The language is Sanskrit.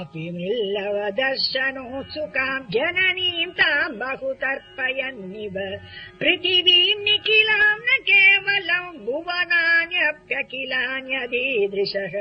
अपि मृल्लवदर्शनोत्सुकाम् जननीम् ताम् बहु तर्पयन्निव पृथिवीम् निखिलाम् न केवलम् भुवनान्यप्यखिलान्यदीदृशः।